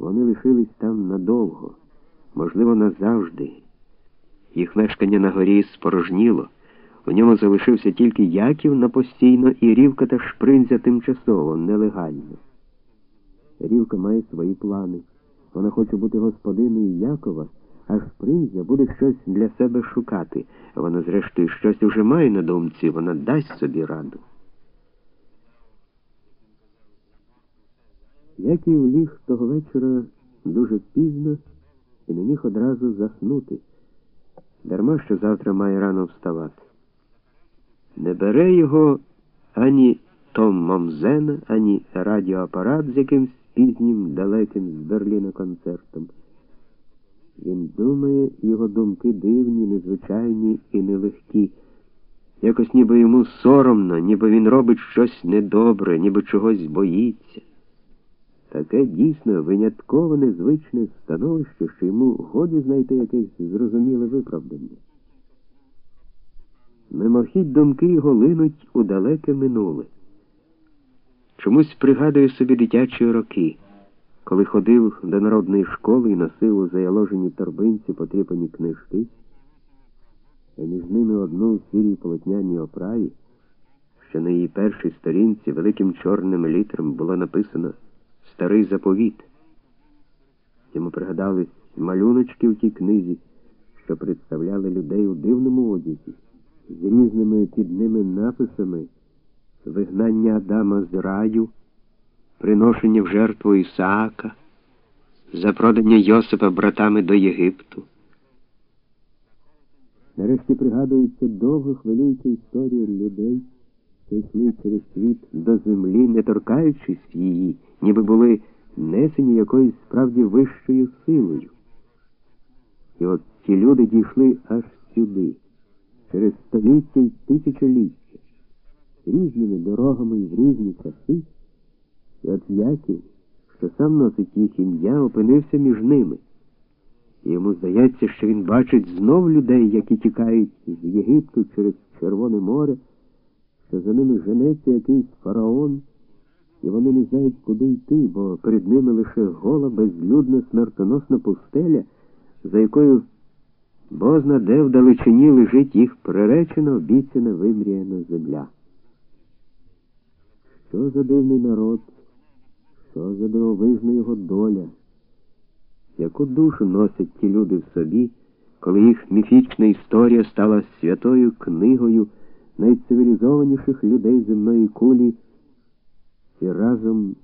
Вони лишились там надовго, можливо, назавжди. Їх мешкання на горі спорожніло. У ньому залишився тільки Яків на постійно і Рівка та Шпринзя тимчасово, нелегально. Рівка має свої плани. Вона хоче бути господиною Якова, а Шпринзя буде щось для себе шукати. Вона, зрештою, щось уже має на думці, вона дасть собі раду. Яків ліг того вечора дуже пізно і не міг одразу заснути. Дарма що завтра має рано вставати. Не бере його ані Том Момзена, ані радіоапарат з якимсь пізнім далеким з Берліна концертом. Він думає, його думки дивні, незвичайні і нелегкі. Якось ніби йому соромно, ніби він робить щось недобре, ніби чогось боїться. Таке дійсно винятково незвичне становище, що йому годі знайти якесь зрозуміле виправдання. Мимохідь думки його линуть у далеке минуле. Чомусь пригадує собі дитячі роки, коли ходив до народної школи і носив у заяложеній торбинці потріпані книжки, а між ними одну у сірій полотняній оправі, що на її першій сторінці великим чорним літером було написано Старий заповіт. Йому пригадались малюночки в тій книзі, що представляли людей у дивному одязі, з різними під ними написами вигнання Адама з раю, приношення в жертву Ісаака, запродання Йосипа братами до Єгипту. Нарешті пригадується довго хвилююча історія людей, йшли через світ до землі, не торкаючись її, ніби були несені якоюсь справді вищою силою. І от ті люди дійшли аж сюди, через століття й тисячоліття, різними дорогами і в різні часи, і от Яків, що сам носить їх ім'я, опинився між ними. І йому здається, що він бачить знов людей, які тікають з Єгипту через Червоне море, що за ними женеться якийсь фараон, і вони не знають, куди йти, бо перед ними лише гола, безлюдна, смертоносна пустеля, за якою бозна де в далечині лежить їх приречена, обіцяна, вимріяна земля. Що за дивний народ, що за дивовижна його доля, яку душу носять ті люди в собі, коли їх міфічна історія стала святою книгою найцивілізованіших людей земної кулі і разом.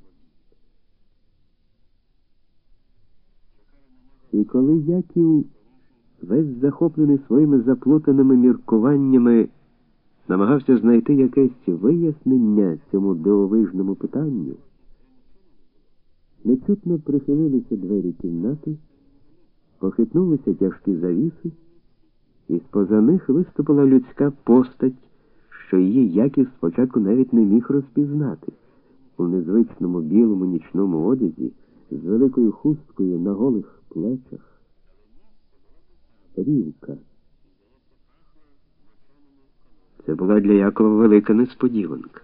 І коли Яків, весь захоплений своїми заплутаними міркуваннями, намагався знайти якесь вияснення цьому дивовижному питанню, нечутно прихилилися двері кімнати, похитнулися тяжкі завіси, і з-поза них виступила людська постать, що її Яків спочатку навіть не міг розпізнати у незвичному білому нічному одязі з великою хусткою на голих плечах. Рівка. Це була для Якова велика несподіванка.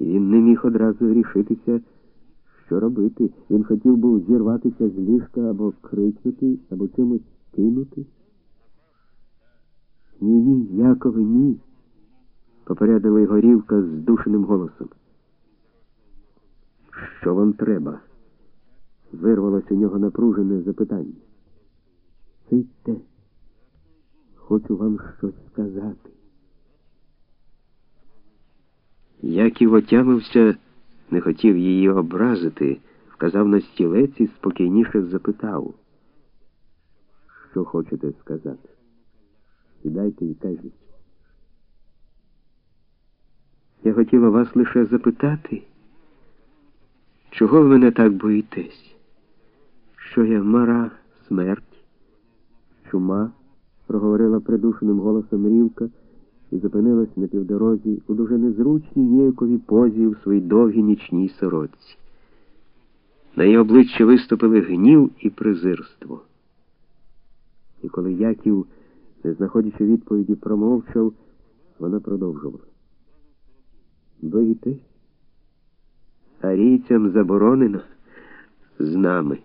І він не міг одразу рішитися, що робити. Він хотів був зірватися з ліжка або крикнути, або чимось кинути. Ні, ні, Якове, ні, попередила його Рівка з душеним голосом. Що вам треба? Вирвалось у нього напружене запитання. Сидьте, хочу вам щось сказати. Яків отямився, не хотів її образити, вказав на стілець і спокійніше запитав. Що хочете сказати? Сідайте і кажіть. Я хотіла вас лише запитати. Чого ви мене так боїтесь? Що я мара, смерть, чума, проговорила придушеним голосом Рівка і зупинилась на півдорозі у дуже незручній ніяковій позі у своїй довгій нічній сорочці. На її обличчі виступили гнів і презирство. І коли Яків, не знаходячи відповіді, промовчав, вона продовжувала. Боїтесь? арійцям заборонено, з нами.